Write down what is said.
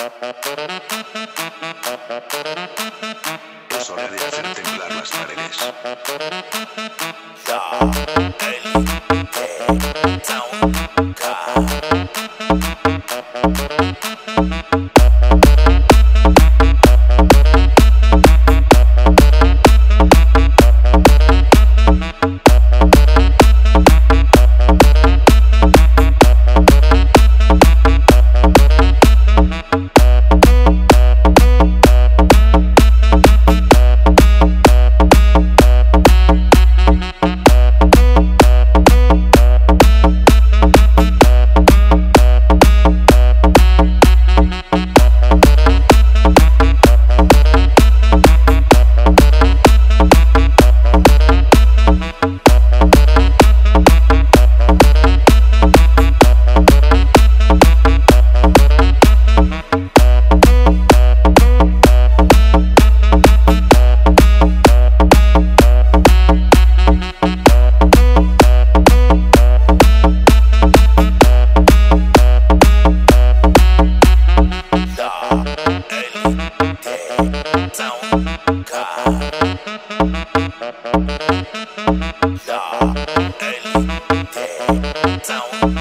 Es hora de hacer temblar las paredes. Thank